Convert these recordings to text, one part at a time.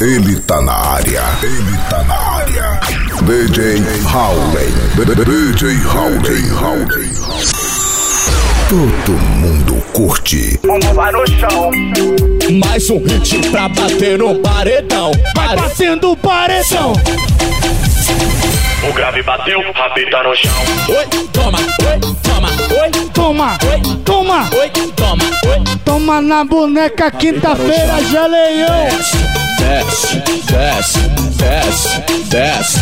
Ele tá na área. Ele tá na área. DJ Howley. DJ Howley. Howley. Todo mundo curte. Como vai no chão. Mais um hit pra bater no paredão. Vai batendo o paredão. O grave bateu, rabeta no chão. Oi, toma, oi, toma, oi, Toma, oi, toma, oi, toma, oi. toma na boneca quinta-feira, geleião. Desce, desce, desce, desce.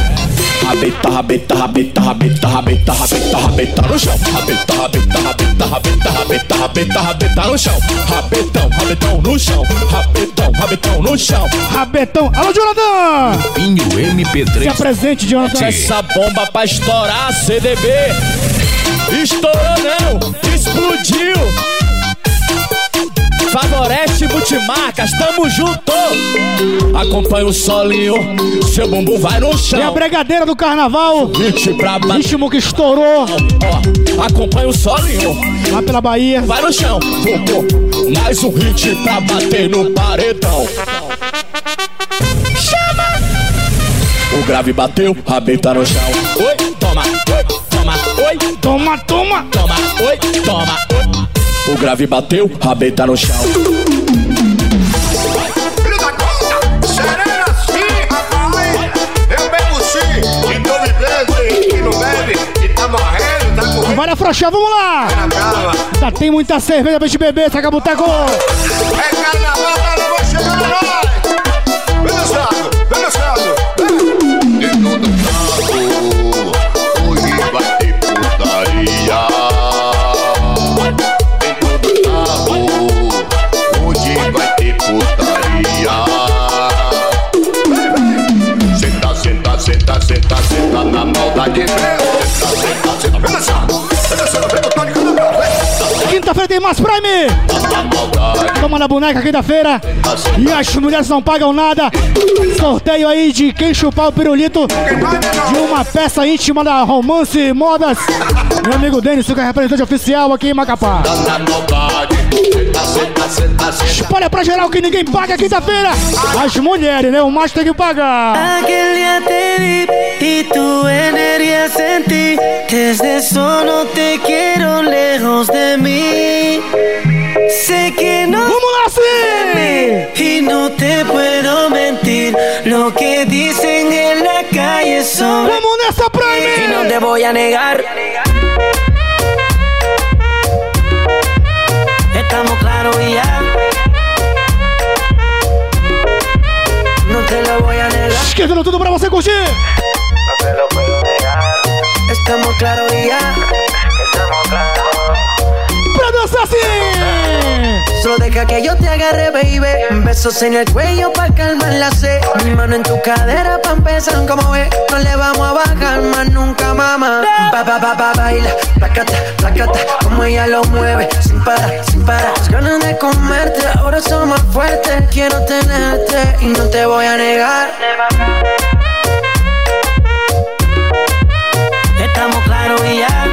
Rabeta, rabeta, rabeta, rabeta, rabeta, rabeta, rabeta no chão. Rabeta, rabeta, rabeta, rabeta, rabeta, rabeta, rabeta no chão. Rabetão, rabetão no chão. Rabetão, rabetão no chão. Rabetão. Alô, Jonathan! Pinho Se MP3. apresente, Jonathan. Essa bomba pra estourar CDB. Estourou não, explodiu. Favorece multimarcas, tamo junto. Acompanha o solinho, seu bumbum vai no E a chão. bregadeira do carnaval. Hit pra bater. Ritmo que estourou Ó, acompanha o solinho, lá pela Bahia. vai no chão. Pum. Mais um hit pra bater no paredão. Chama! O grave bateu, rabeta no chão. Oi, toma, oi, toma, oi, Toma, toma. toma, oi, toma, oi. O grave bateu, rabeta no chão. Filho da puta, serena sim, rapaz. Eu bebo sim, e tô bebendo, e que não bebe, e tá morrendo, tá correndo Vai afrouxar, vamos lá. Já tem muita cerveja pra gente beber, saca boteco. É carnaval, tá não vai chegar a mais Prime. Toma na boneca quinta-feira. E as mulheres não pagam nada. Sorteio aí de quem chupar o pirulito de uma peça íntima da Romance Modas. Meu amigo Denis, é representante oficial aqui em Macapá. Espalha pra geral que ninguém paga quinta-feira. As mulheres, né? O macho tem que pagar. Aquel día te vi y tu energía sentí. Desde eso no te quiero lejos de mí. Sé que no Vamos lá, sim! y no te puedo mentir. Lo que dicen en la calle sobre Vamos nessa, y no Prime! te voy a negar. Que yo te agarre, baby. Besos en el cuello pa' calmar la sed. Mi mano en tu cadera pa' empezar, como ves. No le vamos a bajar más nunca, mamá. Pa, pa, pa, pa, baila. Placata, placata. Como ella lo mueve. Sin parar, sin parar. Las ganas de comerte. Ahora son más fuertes. Quiero tenerte y no te voy a negar. Estamos claros y ya.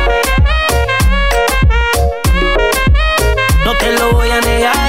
No te lo voy a negar.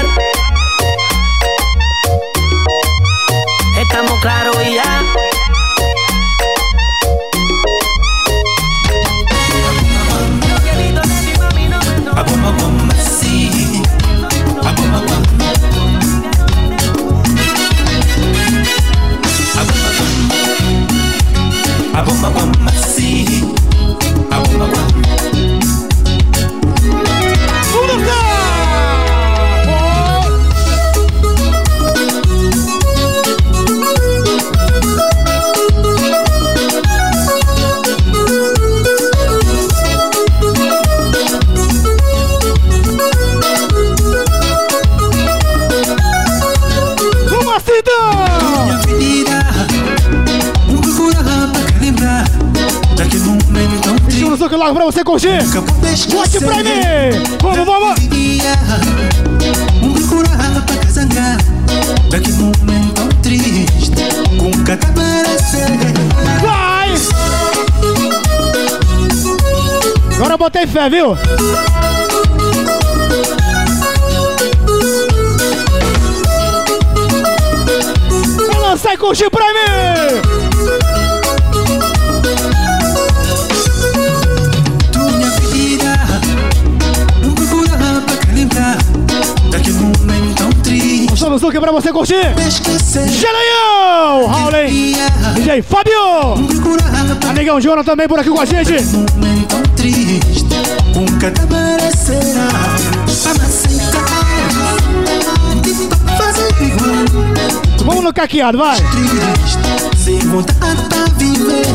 Agora eu botei fé, viu? Vai Dança e curtir pra mim! Triste Só no Zuki pra você curtir! Geranhão! Raulem! DJ Fábio! Amigão Jona também por aqui com a gente! Vamos no caqueado, vai! Sem vontade pra viver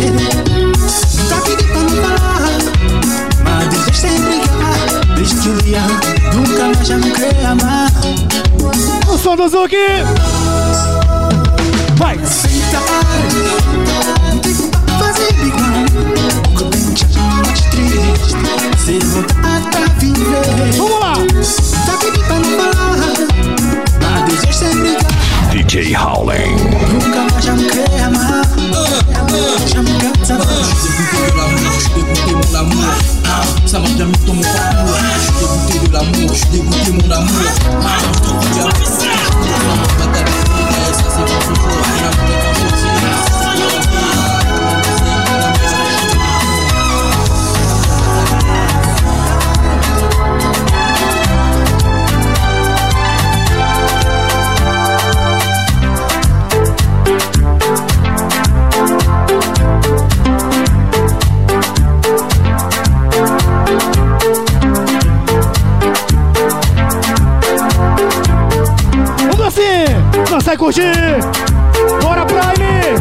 Mas desejo sem brigar Desde Nunca mais já não quer amar som do Zuki! Vai! Como fazer curtir! Bora, Prime!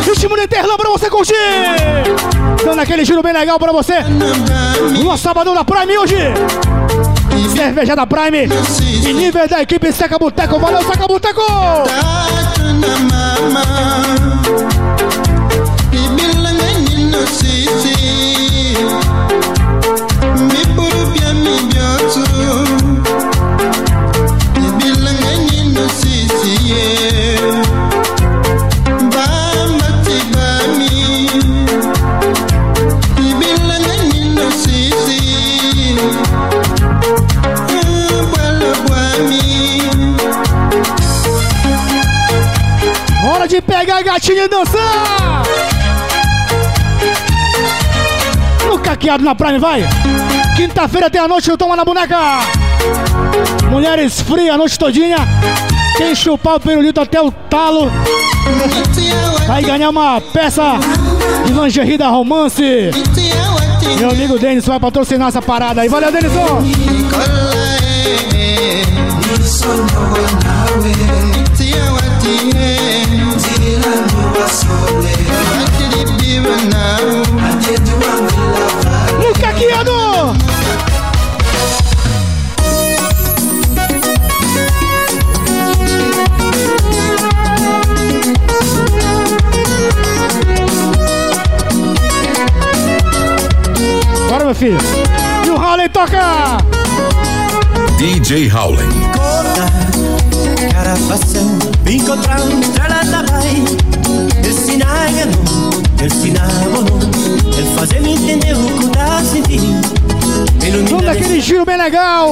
Ritmo de Terlã pra você curtir! Dando aquele giro bem legal pra você! No sábado da Prime hoje! Cerveja da Prime! E nível da equipe Seca Boteco! Valeu, Seca Boteco! E dançar! No caqueado na Prime, vai! Quinta-feira tem a noite do Toma na Boneca! Mulheres frias a noite todinha! Quem chupar o pirulito até o talo vai ganhar uma peça de lingerie da romance! Meu amigo Denis vai patrocinar essa parada aí. Valeu, Denison! No caqueado! Bora, meu filho! E o Harley toca! DJ Ele sinagano, ele sinabono Ele fazer-me entender o que tá sentindo Vamos daquele giro bem legal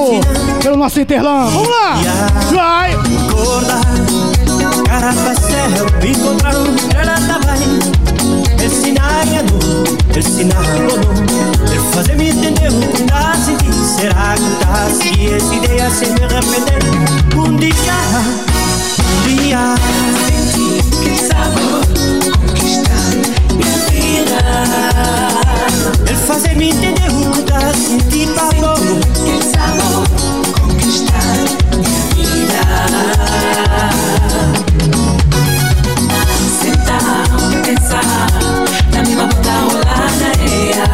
pelo nosso Interlã. Vamos lá! Vai! Fazer-me entender o que tá sentindo Será que tá se essa ideia sem me arrepender Um dia, um dia Que sabor vida Ele fazer-me entender o que tá sentindo Pablo Que sabor conquistar minha vida. Sentar, pensar Na mesma bunda rolar na areia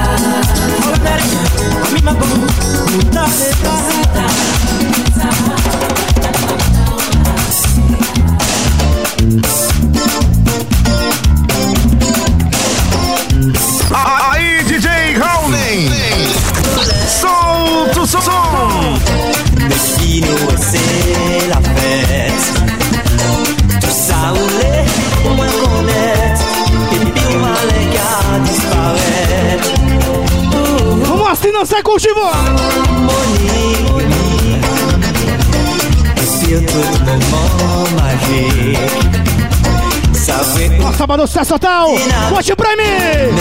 Rolar na areia A mesma bunda, bunda, sábado, sucesso total. Bote pra mim.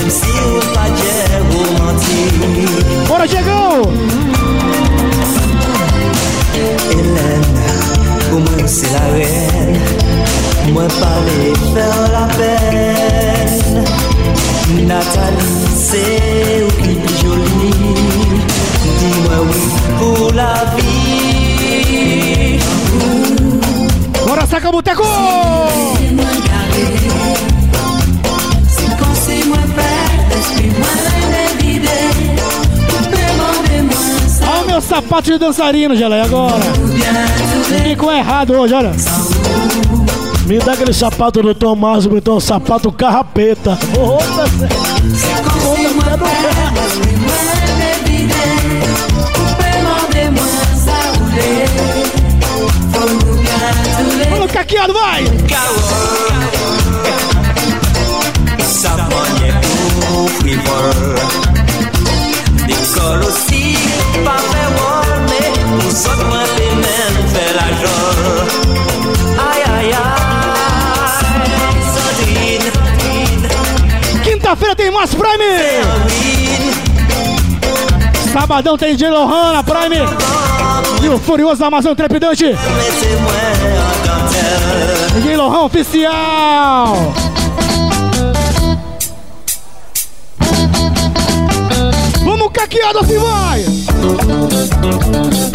Bora, Diegão. Hélène, pour moi c'est la reine Moi parler faire la peine Nathalie, c'est ou qui plus jolie Dis-moi oui pour la vie Bora, saca boteco. O meu sapato de dançarino, Geleia, agora. Ficou errado hoje, olha. Me dá aquele sapato do Tomás, então um sapato carrapeta. Outra, Vamos, caqueado, vai. Sa manière pour frivole L'école aussi, pas fait wall Mêmes fait la joie Aïe, aïe, aïe Sandrine, Quinta-feira tem mais Prime. Sabadão tem DJ Lohan na Prime. E o Furioso Amazon Trepidante. DJ Lohan oficial. Vamos caqueado assim vai.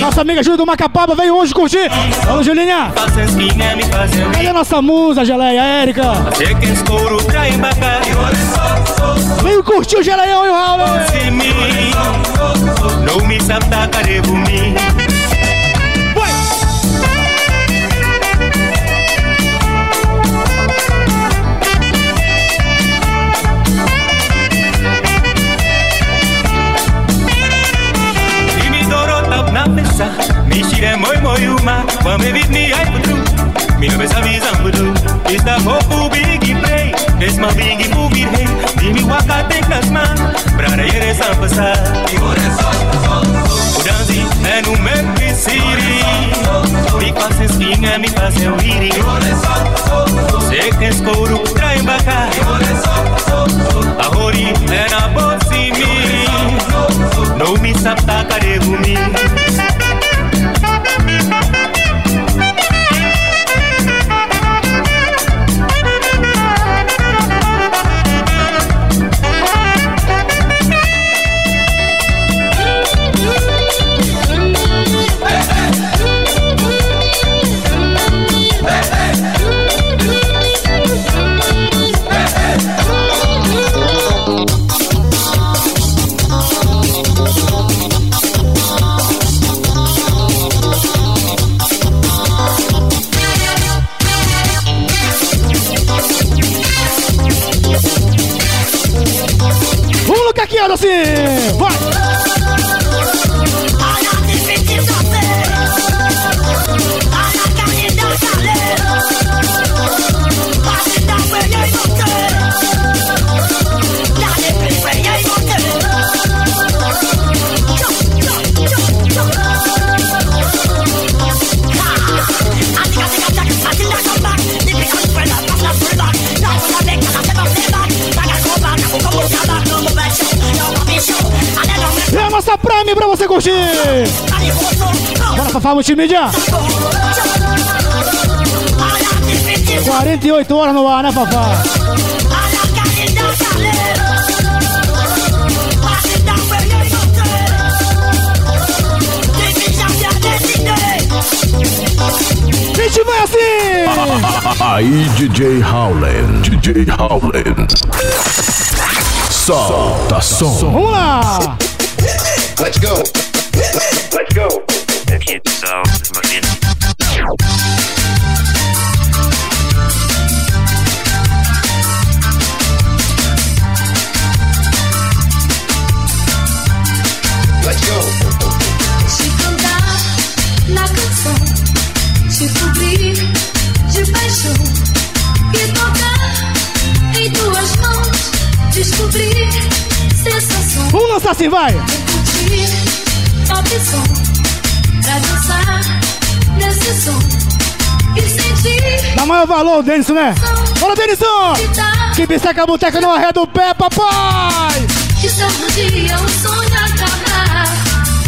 Nossa amiga Júlia do Macapaba veio hoje curtir. Alô, Julinha. Cadê a nossa musa, Geleia? Érica. Veio curtir o Geleião e o Raulen. me with me, I put through. Me no besa visa pudu. It's the hope biggie play. This my biggie movie hey. Dimi waka take nas man. Brada yere sa pasa. Udanzi en u me pisiri. Mi pase skinga mi pase wiri. Se que skoru train baka. Ahori en a bosi mi. No mi sapta kare gumi. Bora, Fafá Multimídia. 48 horas no ar, né, Fafá? A gente vai assim. Aí, DJ Howland, DJ Howland. Solta som. Vamos lá. Let's go. Let's go. Atenção, uma vez. Let's go. Te cantar na canção, te cobrir de paixão e tocar em duas mãos, descobrir sensação. Vamos lançar assim, vai! Repetir, opção. Maior valor, Denison, né? Bora, Denison! Que biseca a boteca não arreda o pé, papai! Que todo dia um sonho acabar.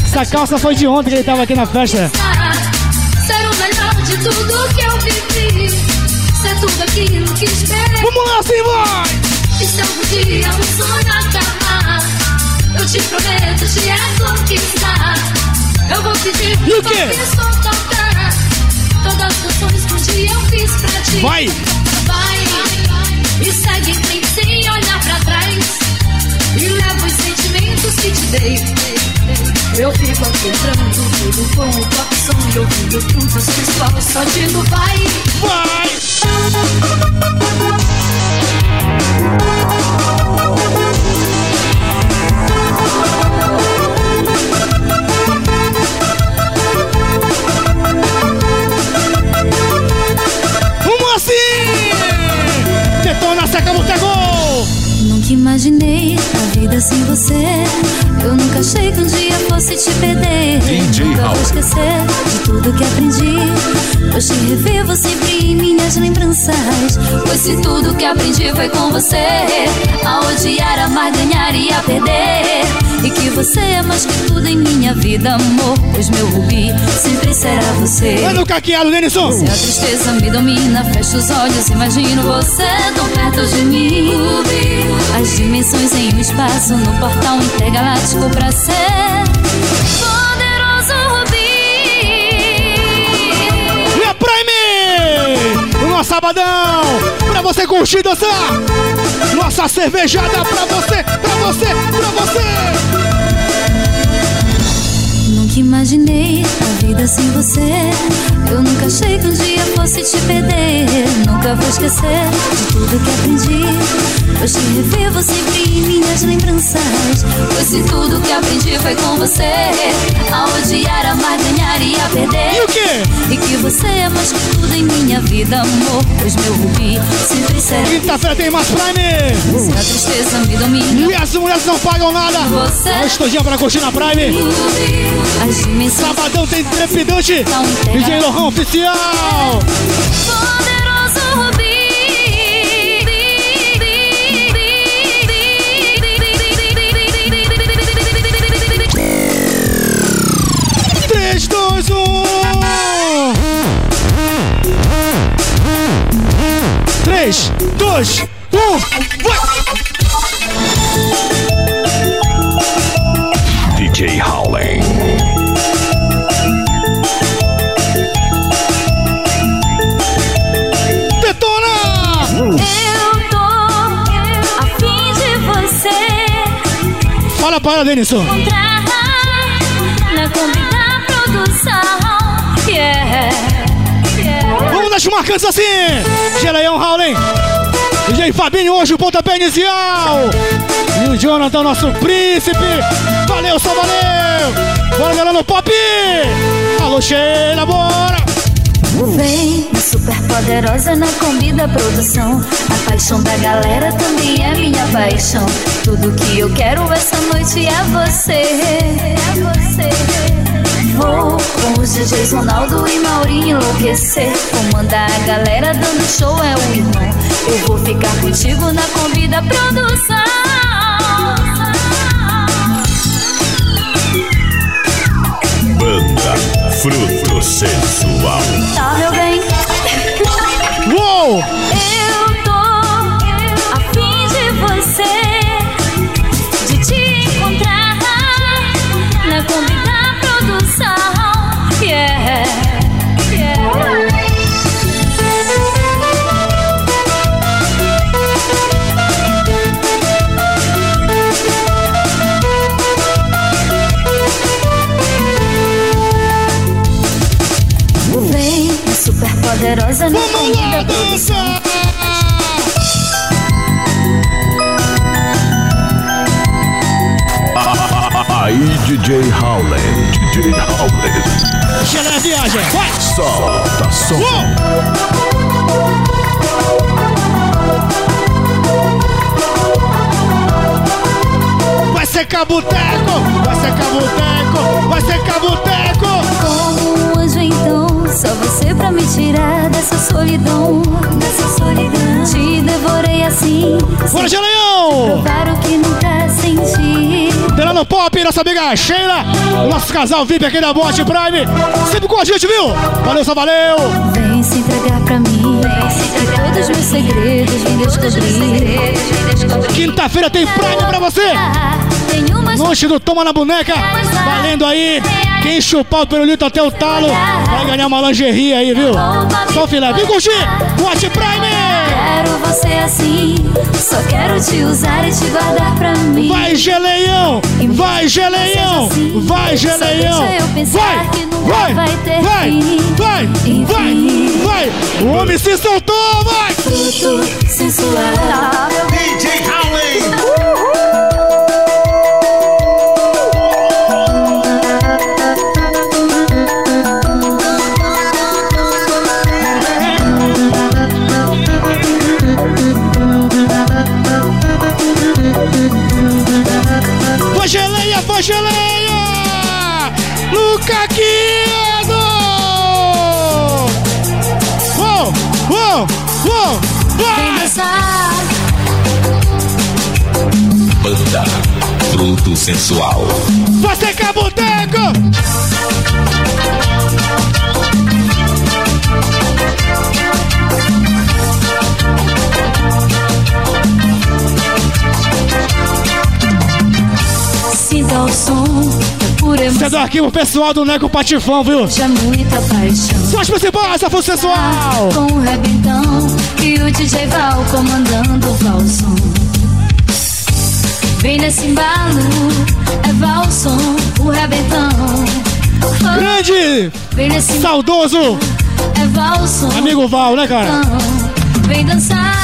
Essa calça foi de ontem que ele tava aqui na festa. Ser o melhor de tudo que eu vivi. Ser tudo aquilo que esperei. Vamos lá, assim vai! Que se algum dia um sonho acabar. Eu te prometo te é conquistar. Eu vou pedir E o pra você tocar. Canções que um dia eu fiz pra ti. Vai! Vai e segue em frente sem olhar pra trás. E leva os sentimentos que te dei. Eu fico aqui entrando tudo com o som e ouvindo tudo sensual. Só digo vai, vai. Lembranças. Pois se tudo que aprendi foi com você. A odiar, amar, ganhar e a perder. E que você é mais que tudo em minha vida, amor. Pois meu rubi sempre será você. Vai no caqueado, Denison! Se a tristeza me domina, fecho os olhos, imagino você tão perto de mim. As dimensões em um espaço no portal intergaláctico pra ser poderoso rubi. E a Prime! Nosso sabadão! Pra você curtir dançar! Nossa cervejada pra você, pra você, pra você! Sem você. Eu nunca achei que um dia fosse te perder. Nunca vou esquecer de tudo que aprendi. Te revivo sempre em minhas lembranças. Pois se tudo que aprendi foi com você. A odiar, amar, ganhar e a perder. E o quê? E que você é mais que tudo em minha vida, amor. Pois meu rubi sempre será. Quinta-feira tem mais Prime! Se a tristeza me domina. E as mulheres não pagam nada! Você- Olha o estudinho pra curtir na Prime! Sabadão tem trepidante! DJ Lohan Oficial! Poderoso Rubi. Três, dois, um. Três, dois, um. Vai! Para, Denison! Yeah. yeah. Vamos nas marcantes assim! Geleião Howling! DJ Fabinho hoje o pontapé inicial! E o Jonathan, nosso príncipe! Valeu, só valeu! Bora galera no pop! Alô, Sheila, bora! Vem, super poderosa na Kombi da produção. A paixão da galera também é minha paixão. Tudo que eu quero essa noite é você. É você. Vou com os DJs Ronaldo e Maurinho enlouquecer. Comandar a galera dando show é o irmão. Eu vou ficar contigo na Kombi da produção. Fruto Sensual. Tá, meu bem? Uou! Eu poderosa da produção. Aí, DJ Howland. DJ Howland. Geleião viaja! Vai! Solta som. Uou! Vai ser secar boteco, vai secar boteco, vai secar boteco. Solidão, dessa solidão. Te devorei assim, Bora, Geleião! provar o que nunca senti. Delano Pop, nossa amiga Sheila, o nosso casal VIP aqui da Boate Prime, sempre com a gente, viu? Valeu, só valeu! Vem se entregar pra mim, e todos os meus segredos vem descobrir. Quinta-feira tem Prime pra você! Noite do Toma na Boneca, valendo aí. Quem chupar o pirulito até o talo vai ganhar uma lingerie aí, viu? Só filé. Vem curtir! Boate Prime! Quero você assim, só quero te usar e te guardar pra mim. Vai, geleião! Vai, geleião! Vai, geleião! Vai! Vai! Vai! Vai! Vai! Vai! O homem se soltou, vai! Fruto sensual. DJ Howley. Sensual. Vai secar boteco! sinta o som, é Você é do arquivo pessoal do Neco Patifão, viu? Já muita paixão. São as principais, foi sensual! Com o rebentão e o DJ Val comandando o valsão. Vem nesse embalo, é valsão, o rebentão. Oh, Grande! Vem nesse Saudoso! é valsão. Amigo Val, né, cara? Vem dançar.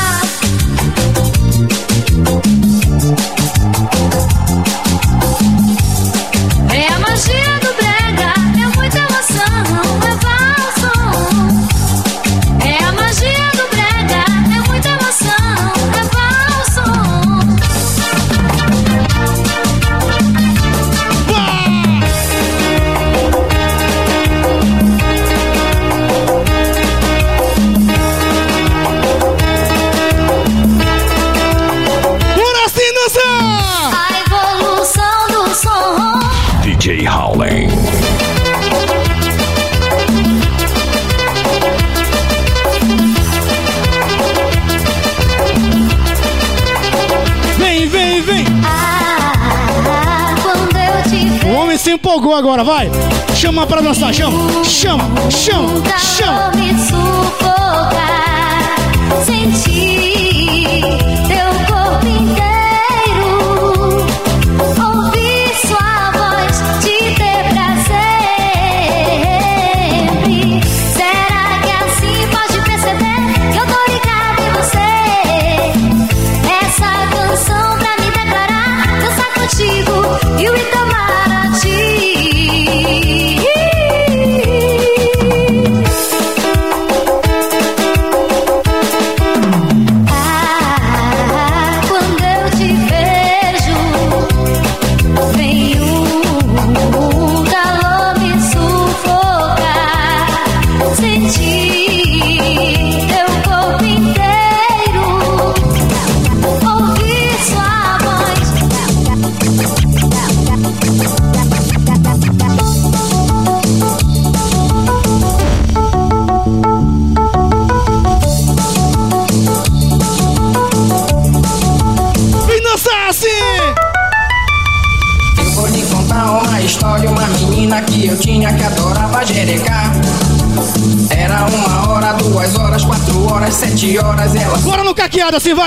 Se empolgou agora, vai! Chama pra dançar, chama! Chama, chama, chama!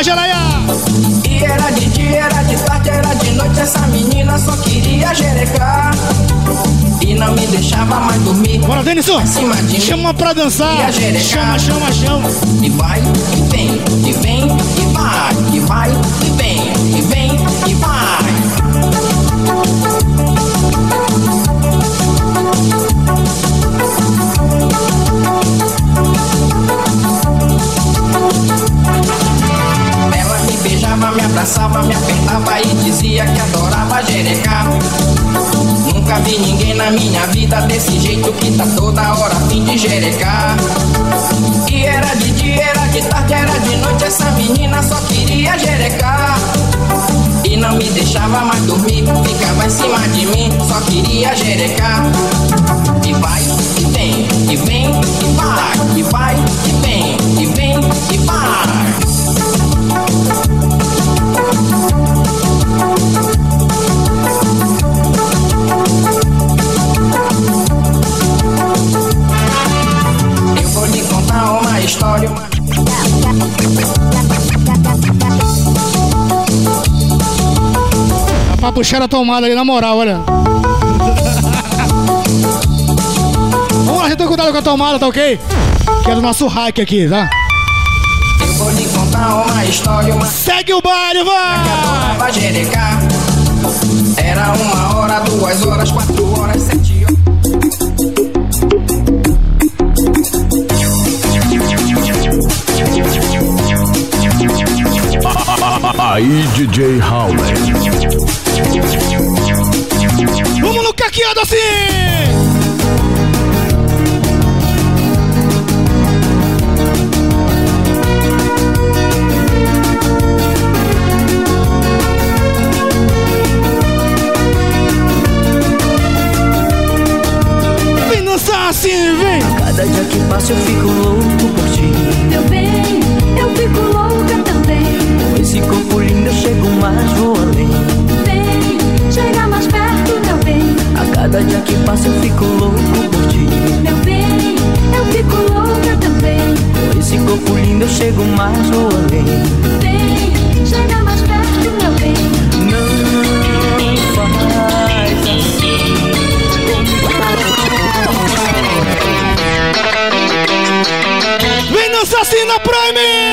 Vai! E era de dia, era de tarde, era de noite, essa menina só queria jerecar. E não me deixava mais dormir. Bora, Denison! Chama pra dançar! Chama, chama, chama! E vai, e vem, e vem, e vai, e vai, Pra puxar a tomada ali, na moral, olha. Vamos lá, tô cuidado com a tomada, tá ok? Que é do nosso hack aqui, tá? Eu vou lhe contar uma história. Uma... Segue o baile, vai! Era uma hora, duas horas, quatro horas, sete horas. Aí, DJ Howley. Vamos no caqueado assim! Vem dançar assim, vem! Cada dia que passa eu fico louco por ti. Meu bem, eu fico louca também. Que passa eu fico louco por ti. Meu bem, eu fico louca também. Com esse corpo lindo eu chego mais, vou além. Vem, chega mais perto, meu bem. Não faz assim. Vem dançar assim na Prime!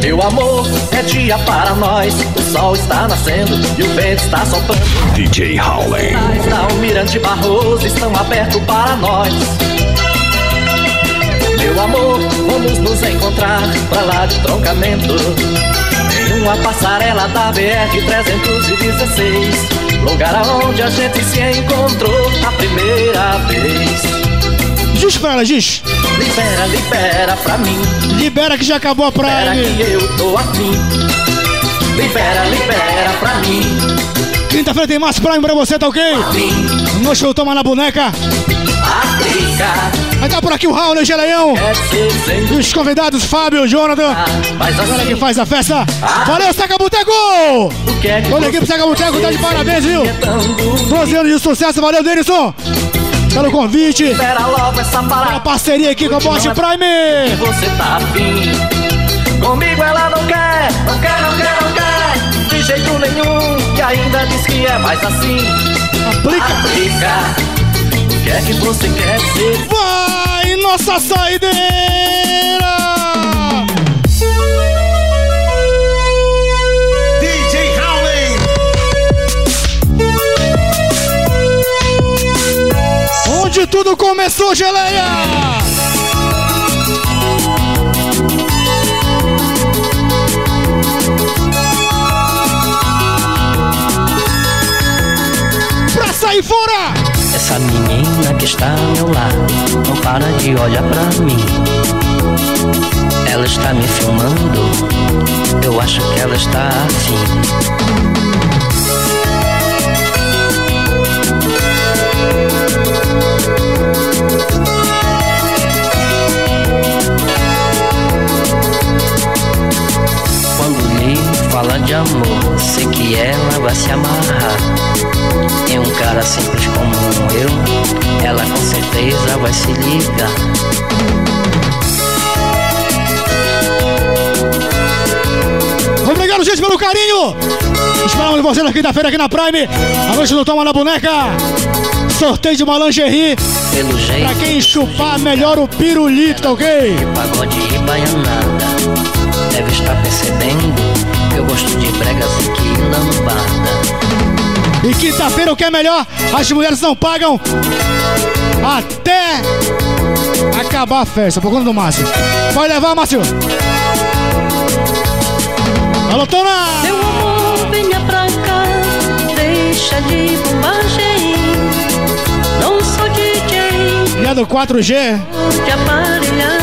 Meu amor, é dia para nós. O sol está nascendo e o vento está soprando. DJ. Mas da Almirante Barroso estão abertos para nós. Meu amor, vamos nos encontrar pra lá de troncamento. Em uma passarela da BR-316. Lugar aonde a gente se encontrou a primeira vez. Diz pra ela, diz. Libera, libera pra mim. Libera que já acabou a Libera Prime. que eu tô afim. Libera, libera pra mim. Quinta-feira tem mais Prime pra você, tá ok? No show Toma na Boneca. África. Vai estar por aqui o Raul, Geleião. E os convidados, Fábio, Jonathan. Mas Agora assim, que faz a festa. Valeu, Saca Boteco! é que Toda a equipe Saca Boteco tá de parabéns, viu? 12 anos de sucesso, valeu, Denison! Pelo convite, Espera logo essa parada. parceria aqui com a Bosch Prime! Você tá afim. Comigo ela não quer, não quer, não quer, não quer. De jeito nenhum. E ainda diz que é mais assim. Aplica! Aplica. O que é que você quer dizer? Vai, nossa saideira! Tudo começou, geleia! Pra sair fora! Essa menina que está ao meu lado não para de olhar pra mim. Ela está me filmando, eu acho que ela está afim. De amor, sei que ela vai se amarrar. Em um cara simples como eu, ela com certeza vai se ligar. Obrigado, gente, pelo carinho! Esperamos vocês na quinta-feira aqui na Prime. A noite do Toma na Boneca. Sorteio de uma lingerie. Pelo jeito, Pra quem chupar melhor o pirulito, ok? pagode e baianada. Deve estar percebendo gosto de bregas e que lambada. E quinta-feira o que é melhor? As mulheres não pagam até acabar a festa, por conta do Márcio. Pode levar, Márcio. Alô, Tona! Meu amor, venha pra cá, deixa de bombagem. Não sou DJ E a do 4G? de aparelhagem.